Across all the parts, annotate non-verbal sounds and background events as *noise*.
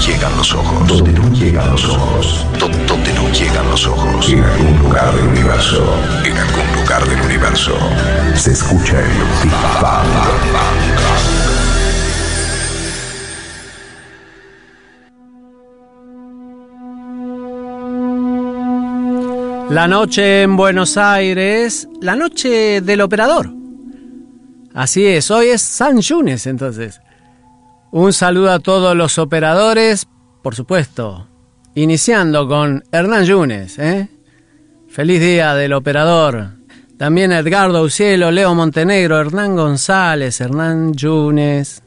Llegan los ojos. Donde no llegan los ojos. Donde no llegan los ojos. En algún lugar del universo. En algún lugar del universo. Se escucha el Big Bang. La noche en Buenos Aires, la noche del operador. Así es, hoy es San Yunes entonces. Un saludo a todos los operadores, por supuesto, iniciando con Hernán Yunes. ¿eh? Feliz día del operador. También Edgardo Ucielo, Leo Montenegro, Hernán González, Hernán Yunes.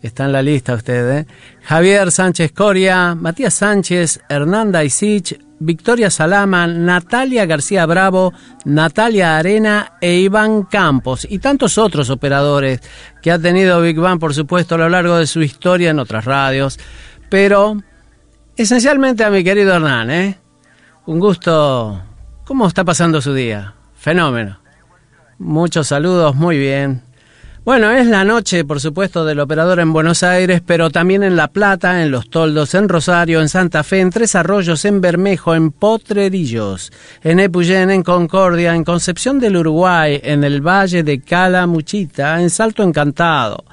Está en la lista usted, ¿eh? Javier Sánchez Coria, Matías Sánchez, Hernán Daisich, Victoria Salama, Natalia García Bravo, Natalia Arena e Iván Campos y tantos otros operadores que ha tenido Big Bang, por supuesto, a lo largo de su historia en otras radios, pero esencialmente a mi querido Hernán, ¿eh? Un gusto. ¿Cómo está pasando su día? Fenómeno. Muchos saludos, muy bien. Bueno, es la noche, por supuesto, del operador en Buenos Aires, pero también en La Plata, en Los Toldos, en Rosario, en Santa Fe, en Tres Arroyos, en Bermejo, en Potrerillos, en Epuyén, en Concordia, en Concepción del Uruguay, en el Valle de Calamuchita, en Salto Encantado.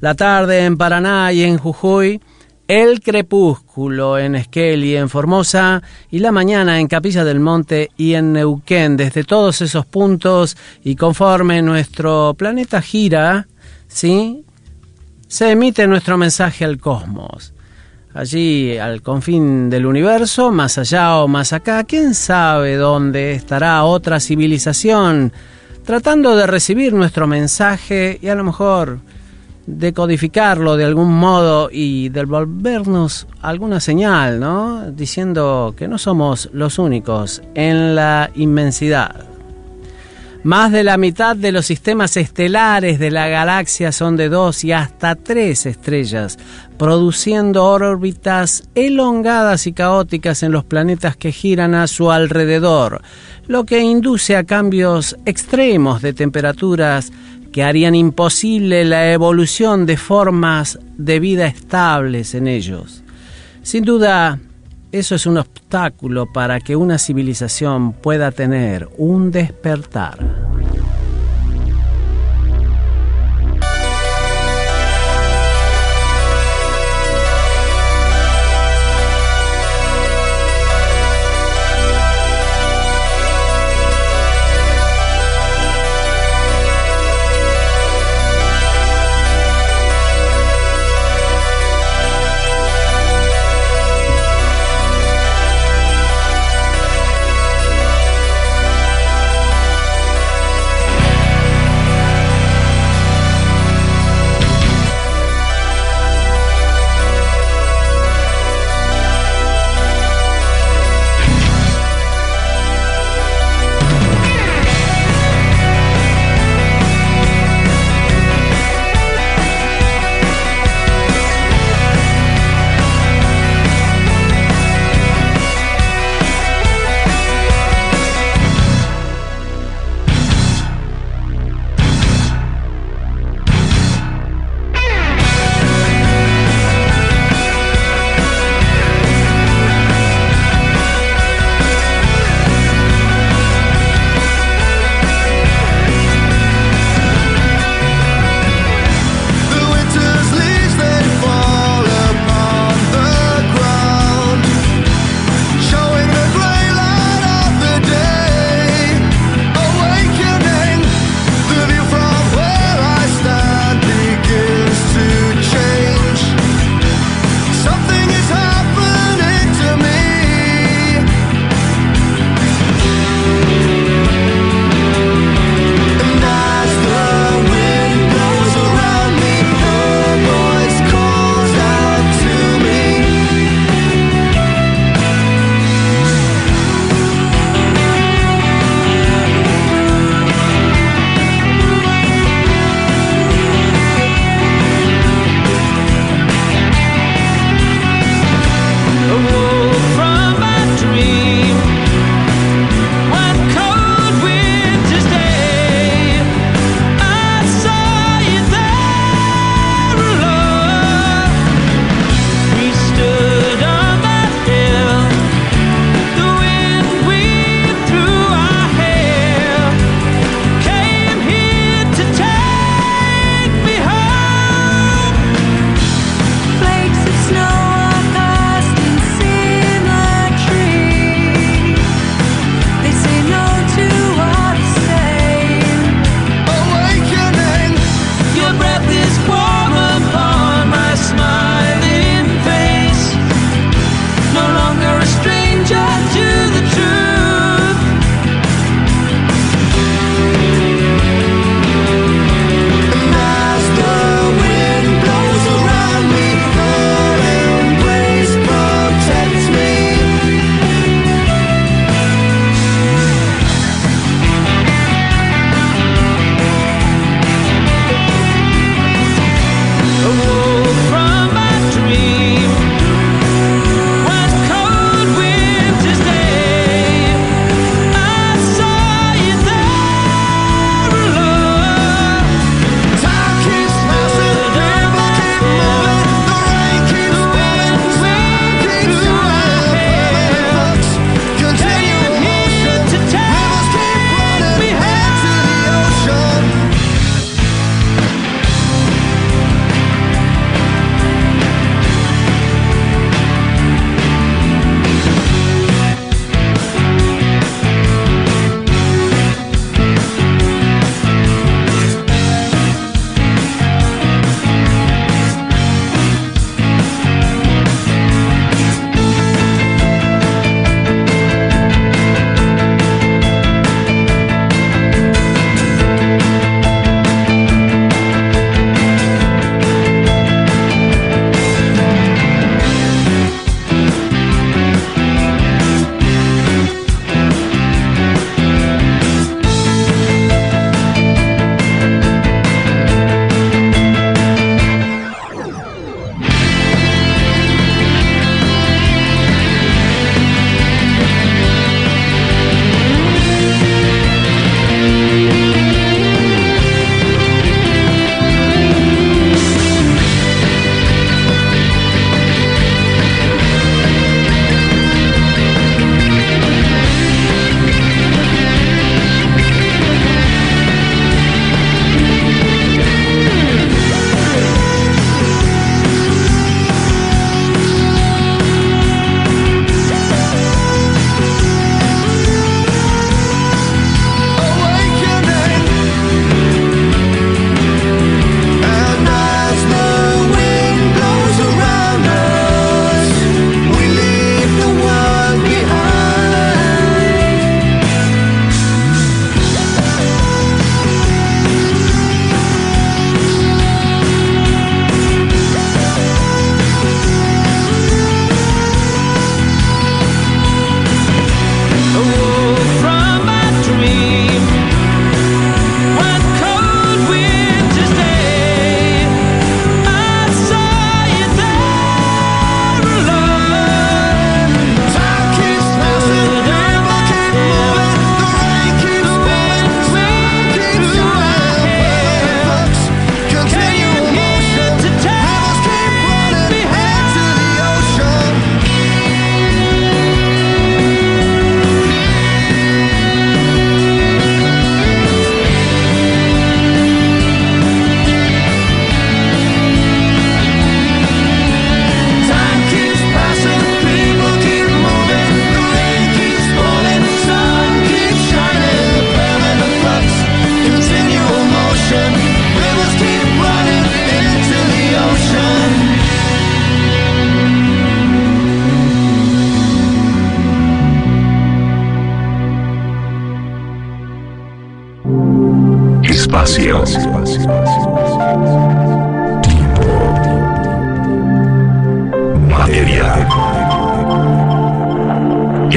La tarde en Paraná y en Jujuy, el crepúsculo en Esquel y en Formosa y la mañana en Capilla del Monte y en Neuquén. Desde todos esos puntos y conforme nuestro planeta gira, ¿sí? Se emite nuestro mensaje al cosmos. Allí, al confín del universo, más allá o más acá, quién sabe dónde estará otra civilización tratando de recibir nuestro mensaje y a lo mejor decodificarlo de algún modo y devolvernos alguna señal, ¿no? Diciendo que no somos los únicos en la inmensidad. Más de la mitad de los sistemas estelares de la galaxia son de dos y hasta tres estrellas, produciendo órbitas elongadas y caóticas en los planetas que giran a su alrededor, lo que induce a cambios extremos de temperaturas que harían imposible la evolución de formas de vida estables en ellos. Sin duda, eso es un obstáculo para que una civilización pueda tener un despertar.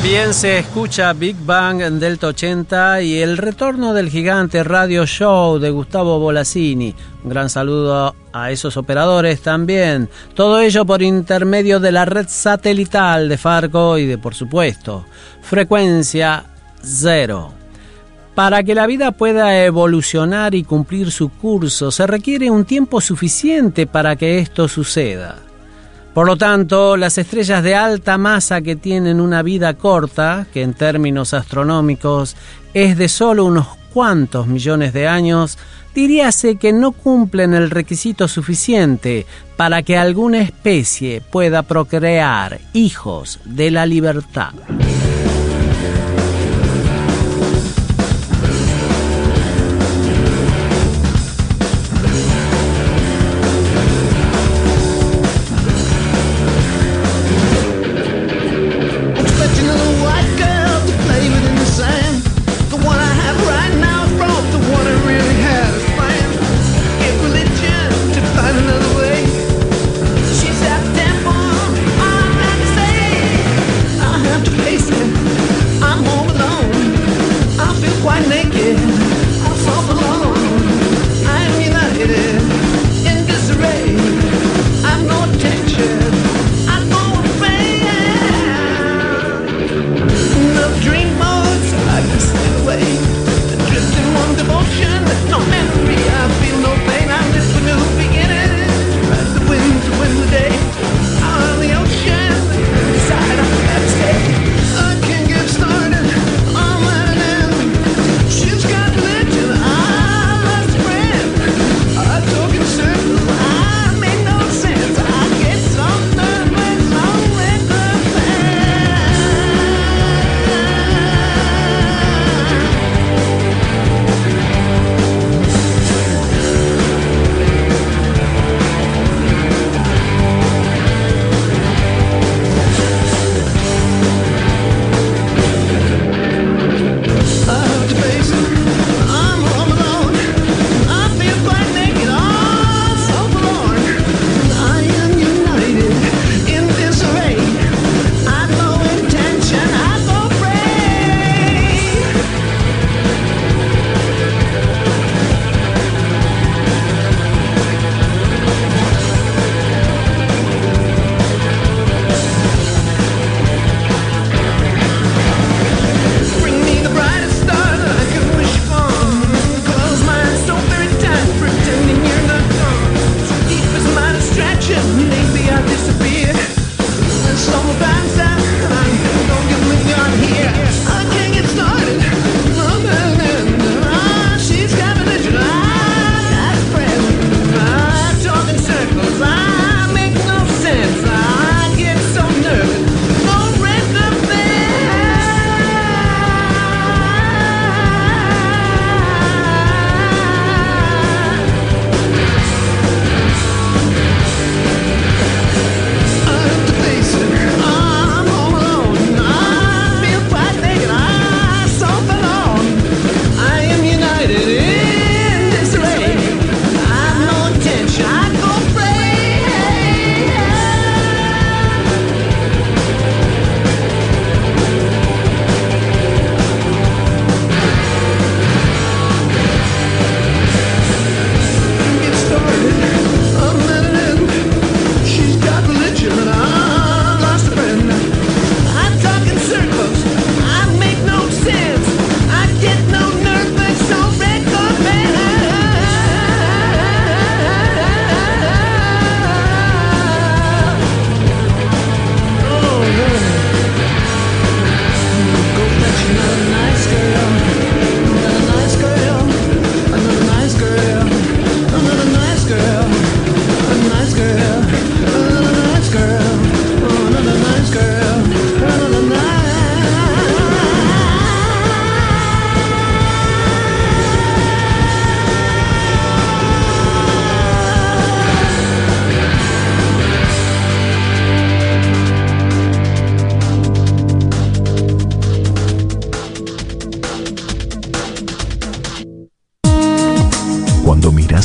También se escucha Big Bang en Delta 80 y el retorno del gigante radio show de Gustavo Bolasini. Un gran saludo a esos operadores también. Todo ello por intermedio de la red satelital de Farco y de, por supuesto, frecuencia cero. Para que la vida pueda evolucionar y cumplir su curso, se requiere un tiempo suficiente para que esto suceda. Por lo tanto, las estrellas de alta masa que tienen una vida corta, que en términos astronómicos es de solo unos cuantos millones de años, diríase que no cumplen el requisito suficiente para que alguna especie pueda procrear hijos de la libertad.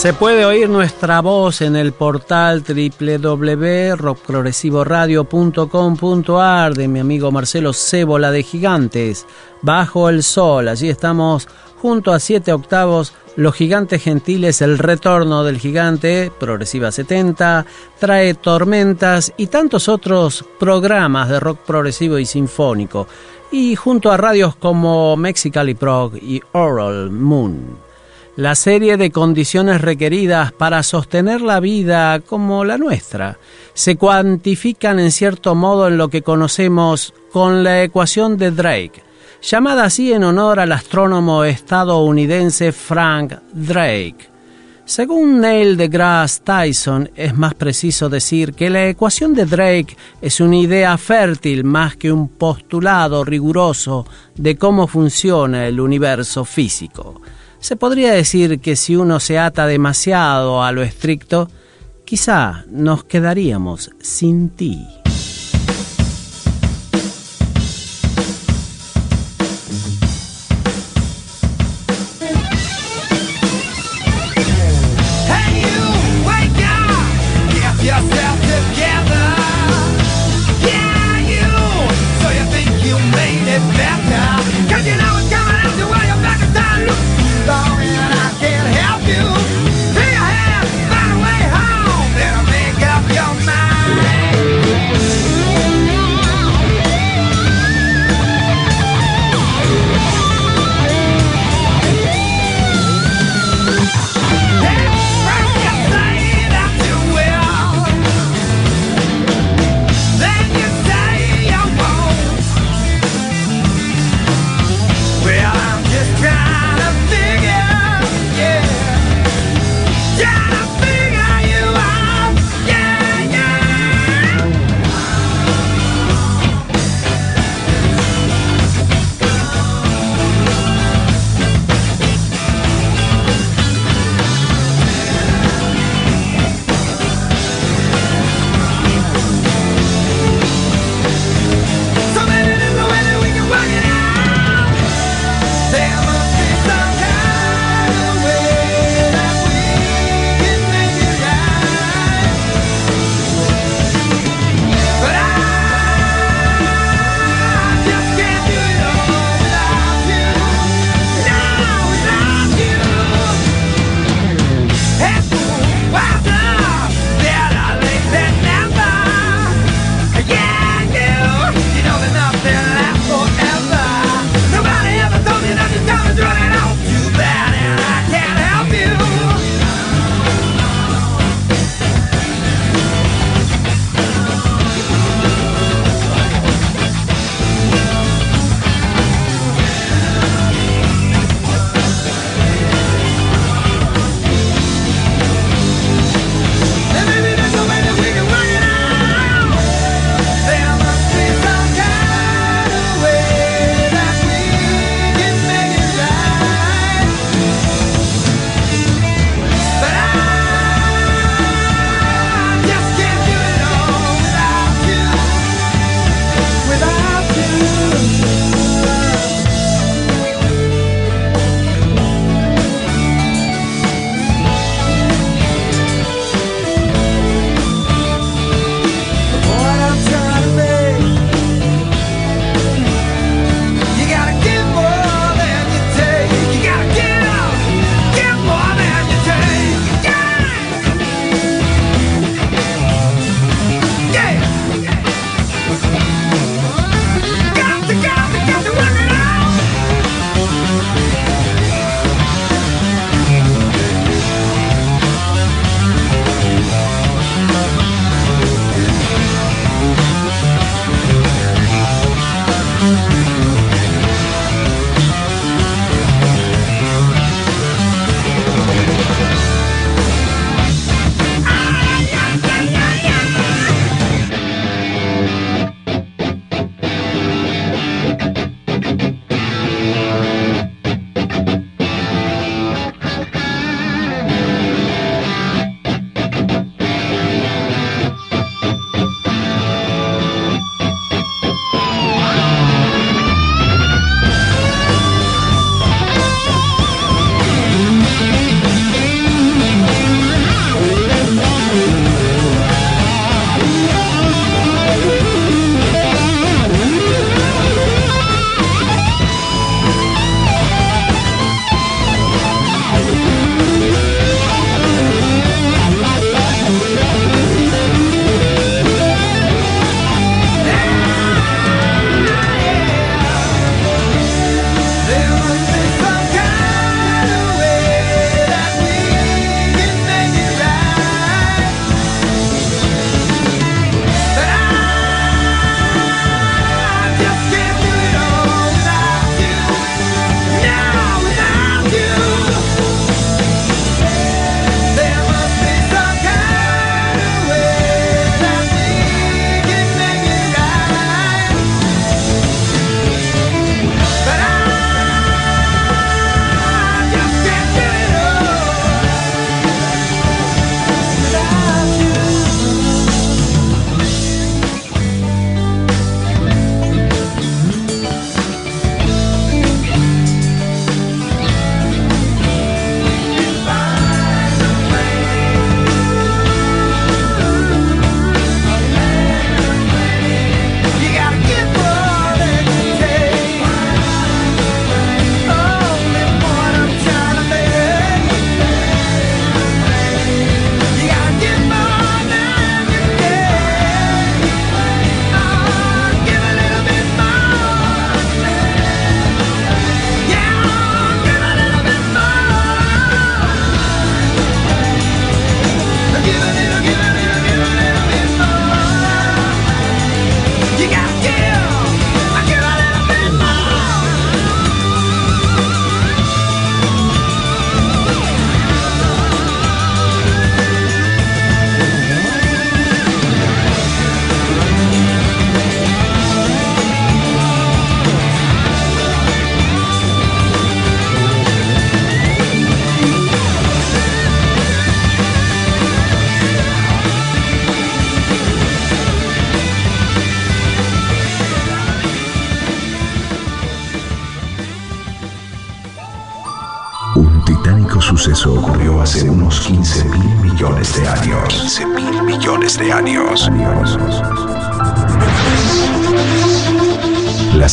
Se puede oír nuestra voz en el portal www.rockprogresivoradio.com.ar de mi amigo Marcelo Cébola de Gigantes, Bajo el Sol. Allí estamos junto a siete octavos, Los Gigantes Gentiles, El Retorno del Gigante, Progresiva 70, Trae Tormentas y tantos otros programas de rock progresivo y sinfónico. Y junto a radios como Mexicali Prog y Oral Moon la serie de condiciones requeridas para sostener la vida como la nuestra se cuantifican en cierto modo en lo que conocemos con la ecuación de Drake, llamada así en honor al astrónomo estadounidense Frank Drake. Según Neil deGrasse Tyson, es más preciso decir que la ecuación de Drake es una idea fértil más que un postulado riguroso de cómo funciona el universo físico. Se podría decir que si uno se ata demasiado a lo estricto, quizá nos quedaríamos sin ti.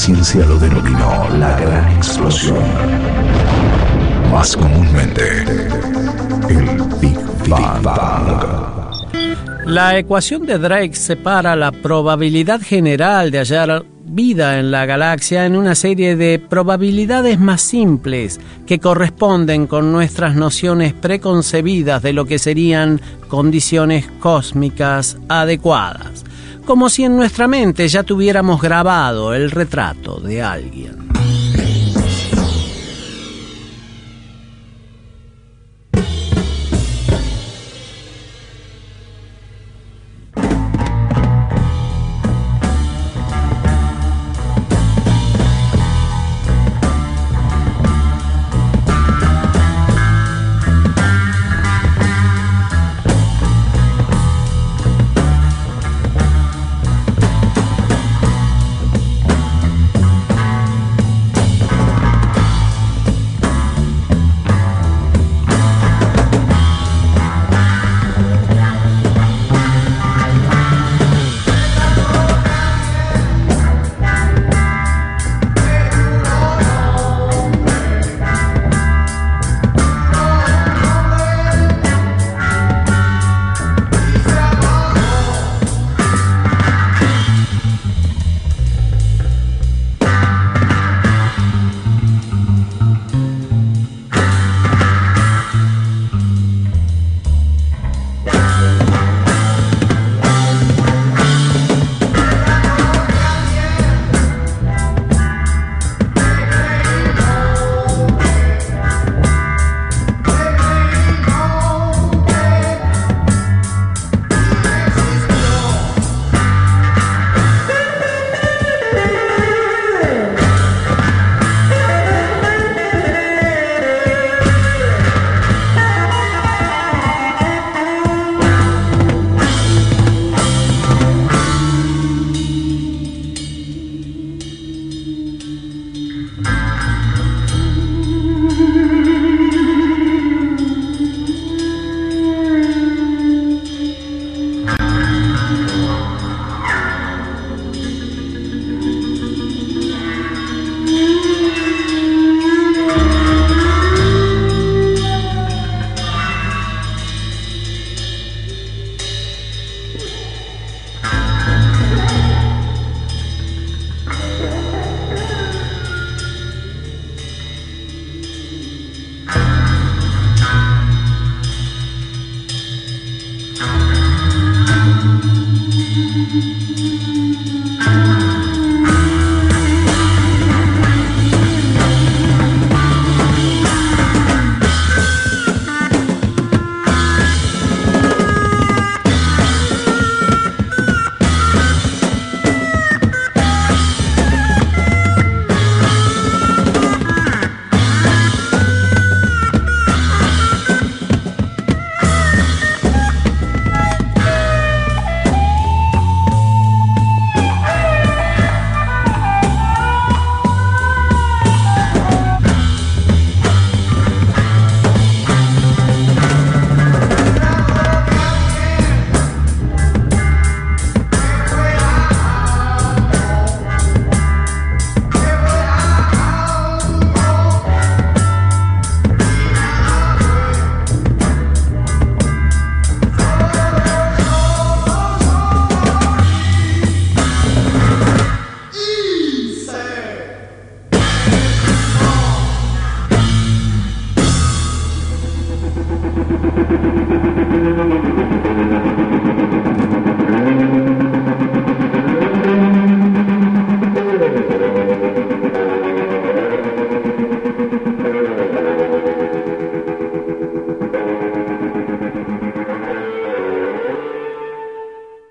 Ciencia lo denominó la gran explosión. Más comúnmente, el Big Bang. La ecuación de Drake separa la probabilidad general de hallar vida en la galaxia en una serie de probabilidades más simples que corresponden con nuestras nociones preconcebidas de lo que serían condiciones cósmicas adecuadas, como si en nuestra mente ya tuviéramos grabado el retrato de alguien.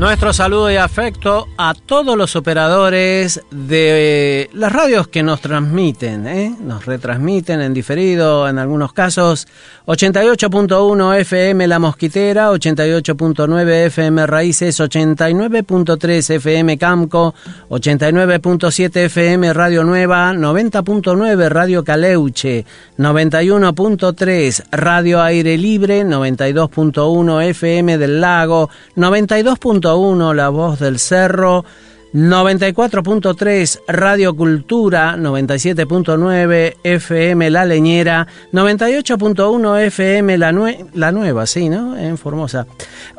Nuestro saludo y afecto a todos los operadores de las radios que nos transmiten, ¿eh? nos retransmiten en diferido en algunos casos. 88.1 FM La Mosquitera, 88.9 FM Raíces, 89.3 FM Camco, 89.7 FM Radio Nueva, 90.9 Radio Caleuche, 91.3 Radio Aire Libre, 92.1 FM del Lago, 92.1 La Voz del Cerro, 94.3 Radio Cultura, 97.9 FM La Leñera, 98.1 FM La, Nue La Nueva, sí, ¿no? En Formosa.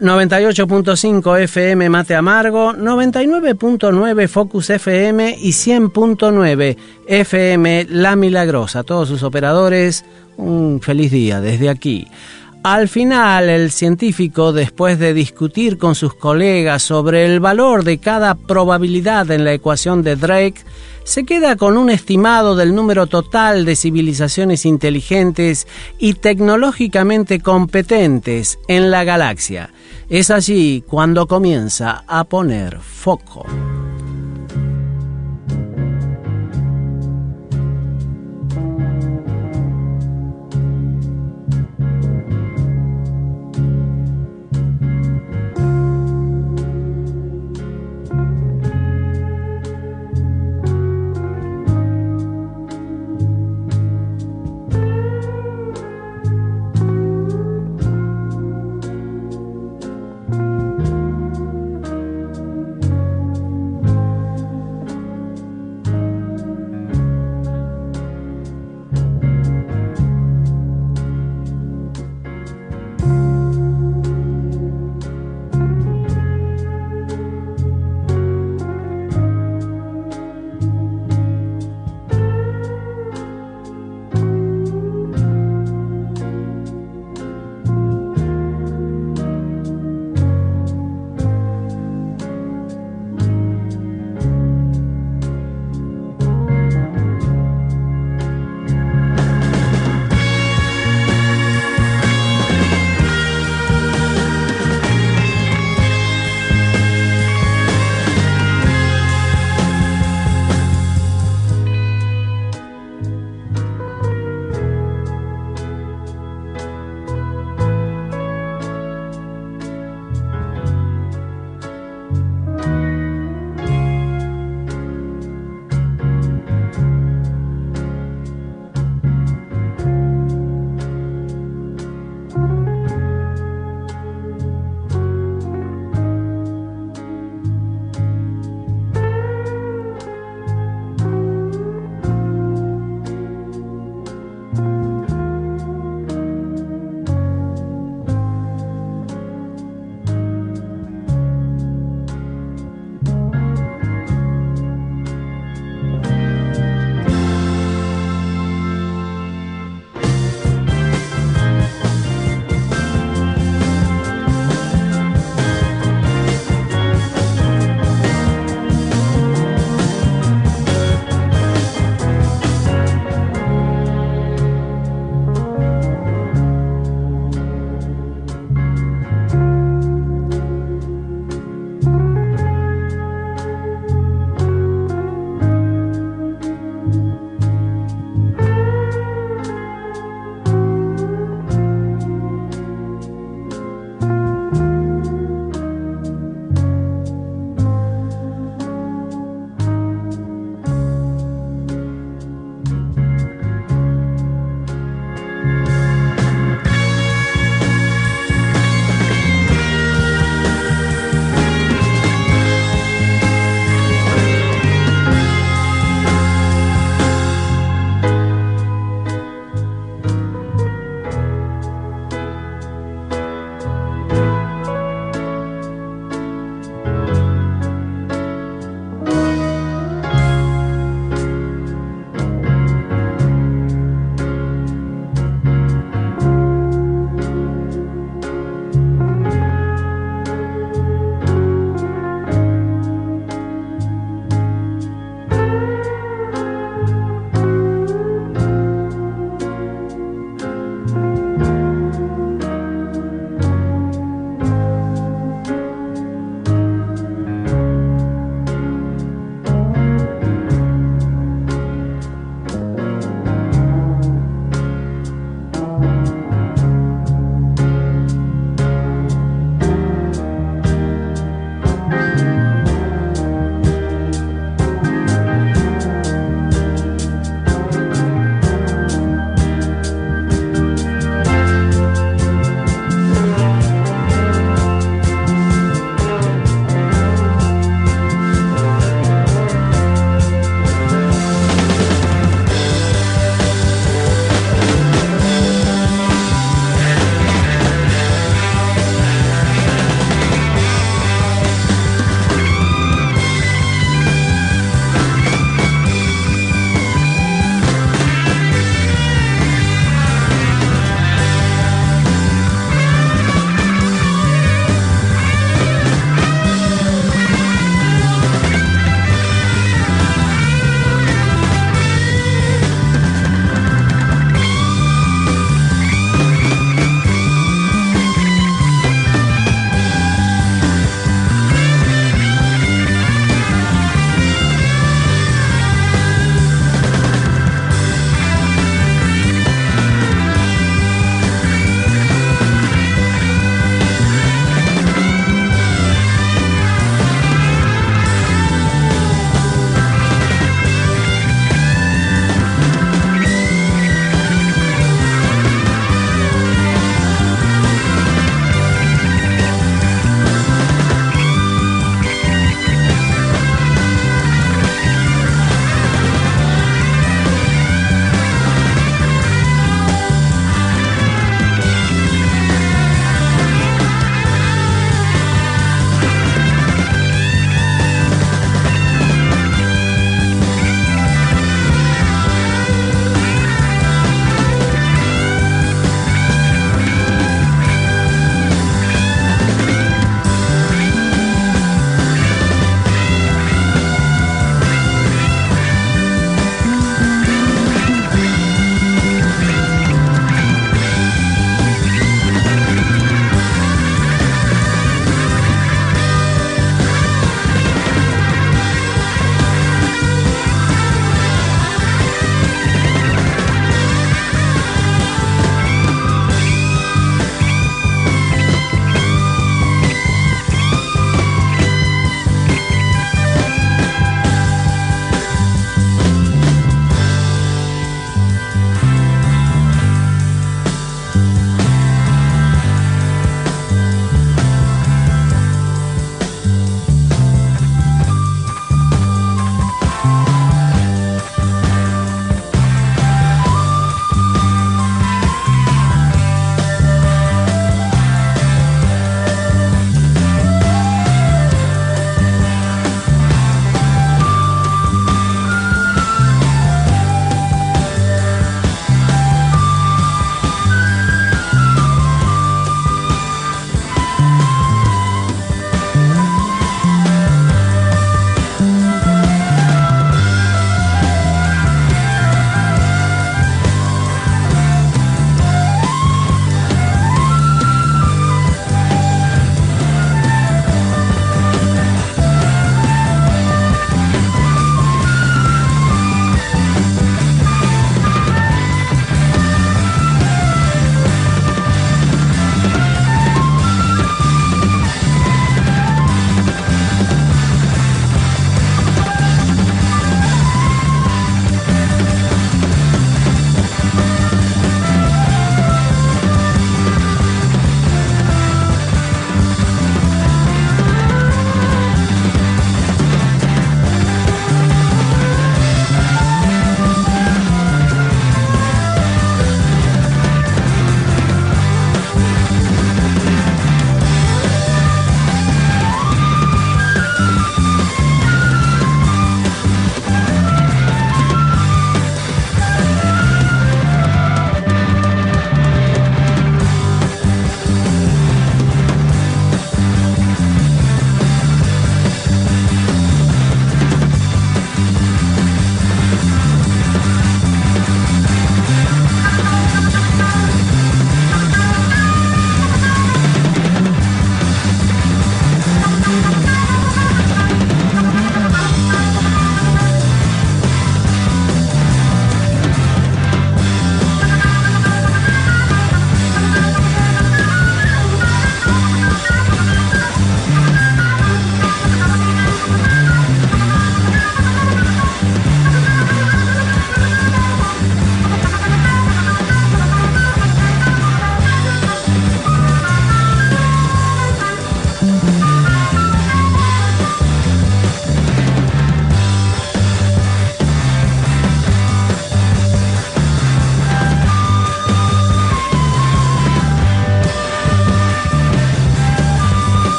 98.5 FM Mate Amargo, 99.9 Focus FM y 100.9 FM La Milagrosa. Todos sus operadores, un feliz día desde aquí. Al final, el científico, después de discutir con sus colegas sobre el valor de cada probabilidad en la ecuación de Drake, se queda con un estimado del número total de civilizaciones inteligentes y tecnológicamente competentes en la galaxia. Es allí cuando comienza a poner foco.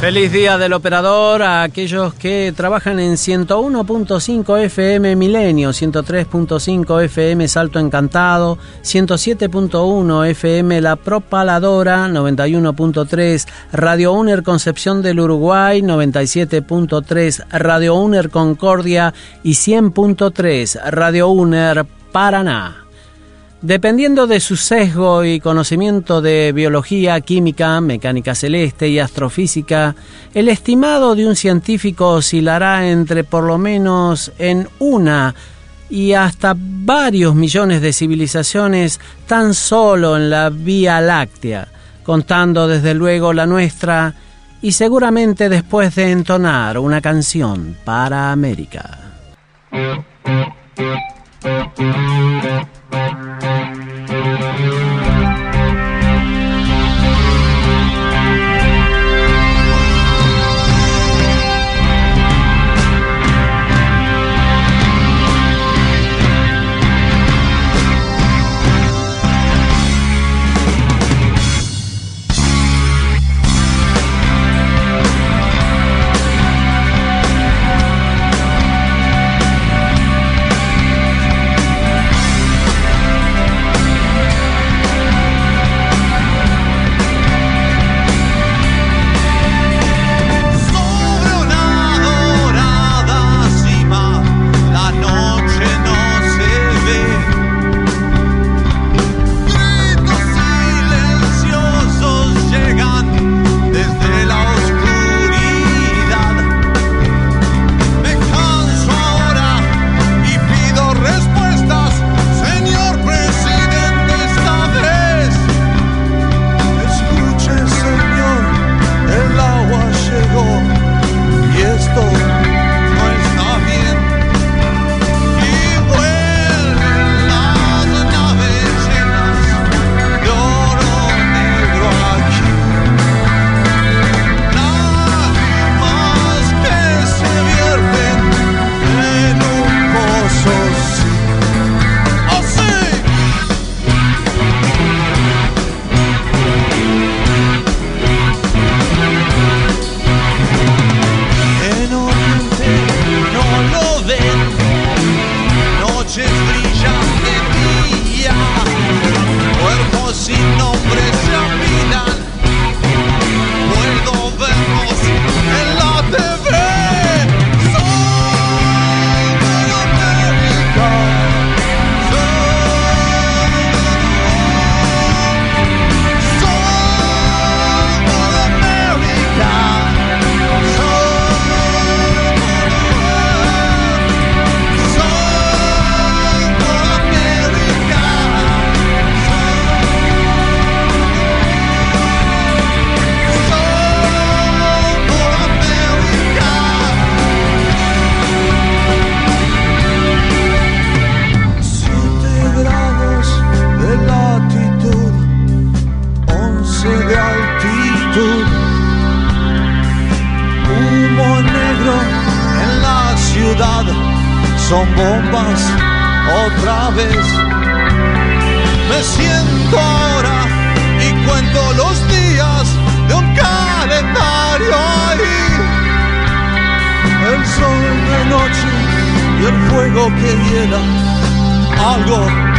Feliz día del operador a aquellos que trabajan en 101.5 FM Milenio, 103.5 FM Salto Encantado, 107.1 FM La Propaladora, 91.3 Radio Uner Concepción del Uruguay, 97.3 Radio Uner Concordia y 100.3 Radio Uner Paraná. Dependiendo de su sesgo y conocimiento de biología, química, mecánica celeste y astrofísica, el estimado de un científico oscilará entre por lo menos en una y hasta varios millones de civilizaciones tan solo en la Vía Láctea, contando desde luego la nuestra y seguramente después de entonar una canción para América. Thank you. Algo no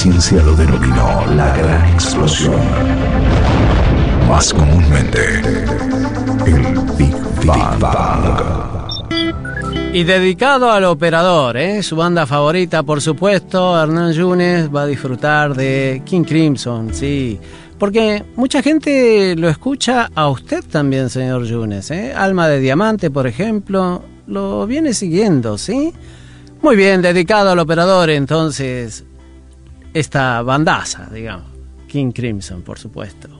ciencia lo denominó la gran explosión. Más comúnmente, el Big Bang. Y dedicado al operador, ¿eh? su banda favorita, por supuesto, Hernán Yunes va a disfrutar de King Crimson, sí. Porque mucha gente lo escucha a usted también, señor Yunes. ¿eh? Alma de Diamante, por ejemplo, lo viene siguiendo, ¿sí? Muy bien, dedicado al operador, entonces, esta bandaza, digamos. King Crimson, por supuesto.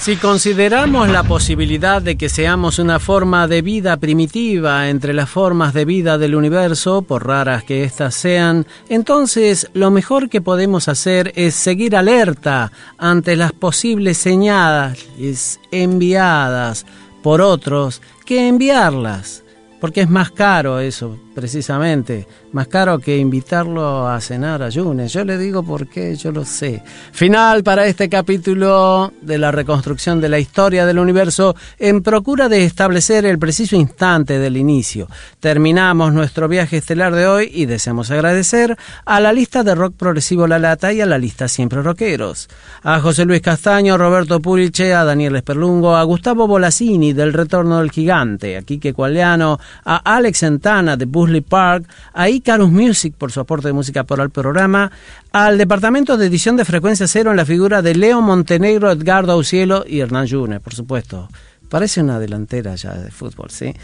Si consideramos la posibilidad de que seamos una forma de vida primitiva entre las formas de vida del universo, por raras que éstas sean, entonces lo mejor que podemos hacer es seguir alerta ante las posibles señales enviadas por otros que enviarlas, porque es más caro eso, precisamente, más caro que invitarlo a cenar a Yunes. Yo le digo por qué, yo lo sé. Final para este capítulo de la reconstrucción de la historia del universo en procura de establecer el preciso instante del inicio. Terminamos nuestro viaje estelar de hoy y deseamos agradecer a la lista de rock progresivo La Lata y a la lista Siempre Rockeros. A José Luis Castaño, Roberto Puliche, a Daniel Esperlungo, a Gustavo Bolasini del Retorno del Gigante, a Quique Cualeano, a Alex Santana de Busley Park, a Icarus Music por su aporte de música por el programa, al departamento de edición de Frecuencia Cero en la figura de Leo Montenegro, Edgardo Aucielo y Hernán Yunes, por supuesto. Parece una delantera ya de fútbol, ¿sí?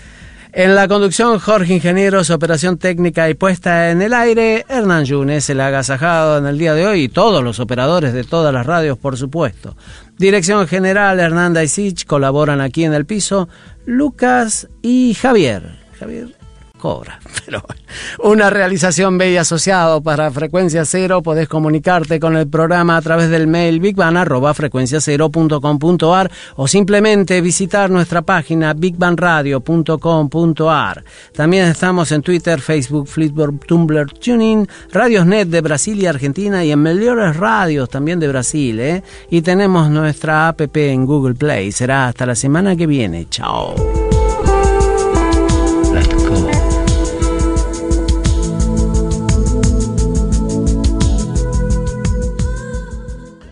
En la conducción, Jorge Ingenieros, operación técnica y puesta en el aire, Hernán Yunes, el agasajado en el día de hoy, y todos los operadores de todas las radios, por supuesto. Dirección general, Hernanda y Sich, colaboran aquí en el piso, Lucas y Javier. Javier cobra, *laughs* pero una realización bella asociado para Frecuencia Cero, podés comunicarte con el programa a través del mail bigban@frecuenciacero.com.ar o simplemente visitar nuestra página bigbanradio.com.ar. También estamos en Twitter, Facebook, Flipboard, Tumblr, Tuning, Radiosnet de Brasil y Argentina y en Mejores Radios también de Brasil, ¿eh? Y tenemos nuestra app en Google Play. Será hasta la semana que viene. Chao.